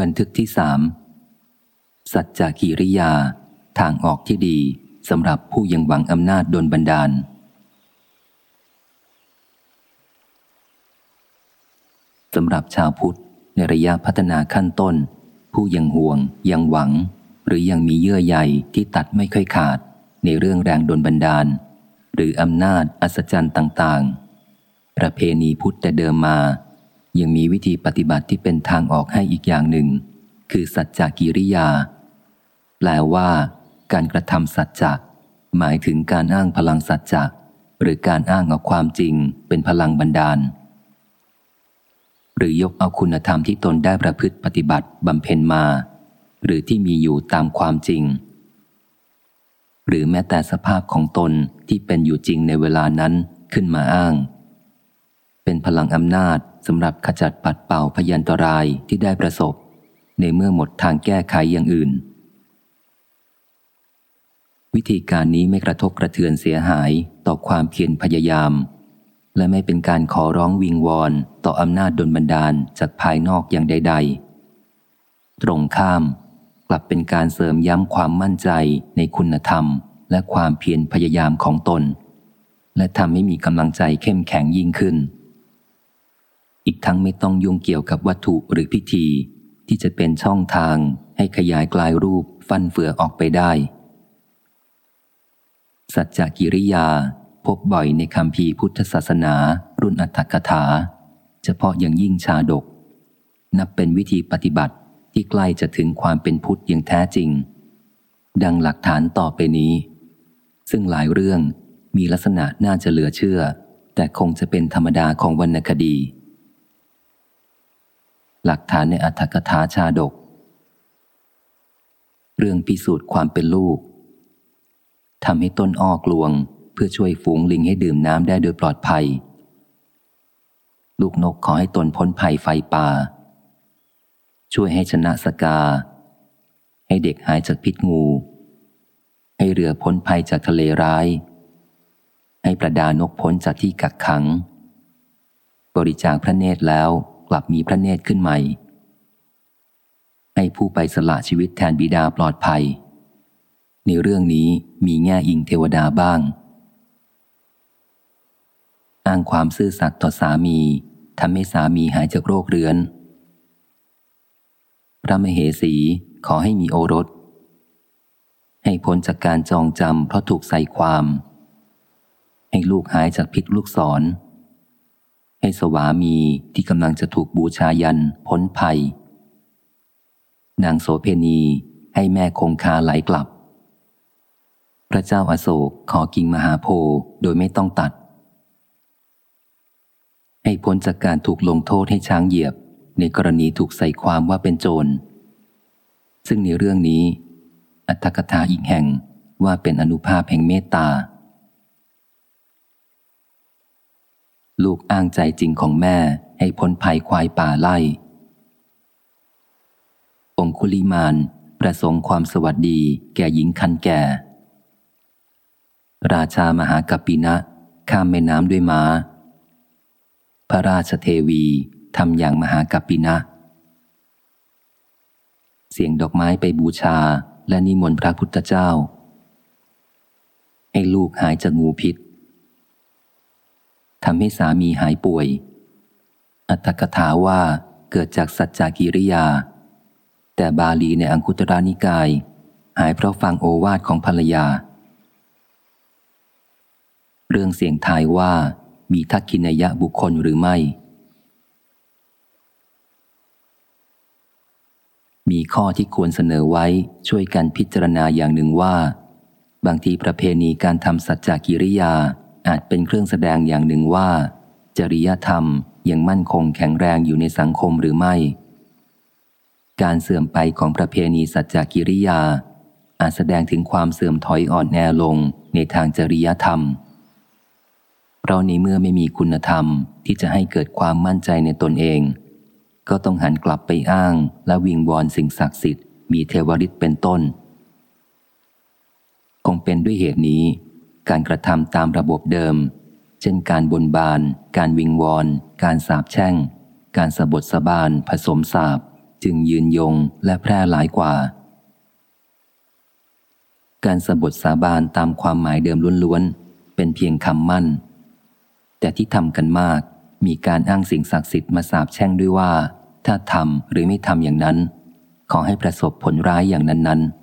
บันทึกที่สามสัจจกิริยา ทางออกที่ดีสำหรับผู้ยังหวังอำนาจโดนบันดาล สำหรับชาวพุทธในระยะพัฒนาขั้นต้น ผู้ยังห่วง ยังหวัง หรือยังมีเยื่อใยที่ตัดไม่ค่อยขาด ในเรื่องแรงโดนบันดาล หรืออำนาจอัศจรรย์ต่าง ๆ ประเพณีพุทธแต่เดิมมา ยังมีวิธีปฏิบัติที่เป็นทางออกให้อีกอย่างหนึ่ง คือสัจจกิริยา แปลว่า การกระทำสัจจะหมายถึงการอ้างพลังสัจจะหรือการอ้างเอาความจริงเป็นพลังบันดาล หรือยกเอาคุณธรรมที่ตนได้ประพฤติปฏิบัติบำเพ็ญมา หรือที่มีอยู่ตามความจริง หรือแม้แต่สภาพของตนที่เป็นอยู่จริงในเวลานั้นขึ้นมาอ้าง เป็นพลังอำนาจ สำหรับขจัดปัดเป่าพยันตรายที่ได้ประสบ ในเมื่อหมดทางแก้ไขอย่างอื่น วิธีการนี้ไม่กระทบกระเทือนเสียหายต่อความเพียรพยายาม และไม่เป็นการขอร้องวิงวอนต่ออำนาจดลบันดาลจากภายนอกอย่างใด ๆ ตรงข้ามกลับเป็นการเสริมย้ำความมั่นใจในคุณธรรม และความเพียรพยายามของตน และทำให้มีกำลังใจเข้มแข็งยิ่งขึ้น อีกทั้งไม่ต้องยุ่งเกี่ยวกับวัตถุหรือพิธี ที่จะเป็นช่องทางให้ขยายกลายรูปฟันเฟือออกไปได้ สัจจกิริยาพบบ่อยในคำพีพุทธศาสนา รุ่นอัตถกถา เฉพาะอย่างยิ่งชาดก นับเป็นวิธีปฏิบัติที่ใกล้จะถึงความเป็นพุทธอย่างแท้จริง ดังหลักฐานต่อไปนี้ ซึ่งหลายเรื่องมีลักษณะน่าจะเหลือเชื่อ แต่คงจะเป็นธรรมดาของวรรณคดี หลักฐานในอัตถกถาชาดก เรื่องพิสูจน์ความเป็นลูกทำให้ต้นอ้อกลวง เพื่อช่วยฝูงลิงให้ดื่มน้ำได้โดยปลอดภัย ลูกนกขอให้ตนพ้นภัยไฟป่า ช่วยให้ชนะสกา ให้เด็กหายจากพิษงู ให้เรือพ้นภัยจากทะเลร้าย ให้ประดานกพ้นจากที่กักขัง บริจาคพระเนตรแล้ว กลับมีพระเนตรขึ้นใหม่ ให้ผู้ไปสละชีวิตแทนบิดาปลอดภัย ในเรื่องนี้มีแง่อิงเทวดาบ้าง อ้างความซื่อสัตย์ต่อสามีทำให้สามีหายจากโรคเรื้อน พระมเหสีขอให้มีโอรส ให้พ้นจากการจองจำเพราะถูกใส่ความ ให้ลูกหายจากพิษลูกศร ให้สวามีที่กำลังจะถูกบูชายันพ้นภัย นางโสเพณีให้แม่คงคาไหลกลับ พระเจ้าอาโศกขอกิ่งมหาโพโดยไม่ต้องตัด ให้พ้นจากการถูกลงโทษให้ช้างเหยียบ ในกรณีถูกใส่ความว่าเป็นโจร ซึ่งในเรื่องนี้ อัตถกถาอีกแห่งว่าเป็นอนุภาพแห่งเมตตา ลูกอ้างใจจริงของแม่ให้พ้นภัยควายป่าไล่ องคุลิมานประสงค์ความสวัสดีแก่หญิงคันแก่ ราชามหากัปปินะ ข้ามแม่น้ำด้วยมา้า พระราชเทวีทำอย่างมหากัปปินะ เสียงดอกไม้ไปบูชาและนิมนต์พระพุทธเจ้า ให้ลูกหายจากงูพิษ ทำให้สามีหายป่วย อัตถกถาว่าเกิดจากสัจจากิริยา แต่บาลีในอังคุตรานิกาย หายเพราะฟังโอวาทของภรรยา เรื่องเสียงทายว่ามีทักขินยะบุคคลหรือไม่ มีข้อที่ควรเสนอไว้ช่วยกันพิจารณาอย่างหนึ่งว่า บางทีประเพณีการทำสัจจกิริยา อาจเป็นเครื่องแสดงอย่างหนึ่งว่า จริยธรรมยังมั่นคงแข็งแรงอยู่ในสังคมหรือไม่ การเสื่อมไปของประเพณีสัจจกิริยา อาจแสดงถึงความเสื่อมถอยอ่อนแอลงในทางจริยธรรม เพราะในเมื่อไม่มีคุณธรรมที่จะให้เกิดความมั่นใจในตนเอง ก็ต้องหันกลับไปอ้างและวิงวอนสิ่งศักดิ์สิทธิ์มีเทวริตเป็นต้น คงเป็นด้วยเหตุนี้ การกระทำตามระบบเดิม เช่นการบนบาน การวิงวอน การสาบแช่ง การสะบทสะบาน ผสมสาบ จึงยืนยงและแพร่หลายกว่า การสะบทสาบานตามความหมายเดิมล้วนๆ เป็นเพียงคำมั่น แต่ที่ทำกันมากมีการอ้างสิ่งศักดิ์สิทธิ์มาสาบแช่งด้วยว่า ถ้าทำหรือไม่ทำอย่างนั้น ขอให้ประสบผลร้ายอย่างนั้นๆ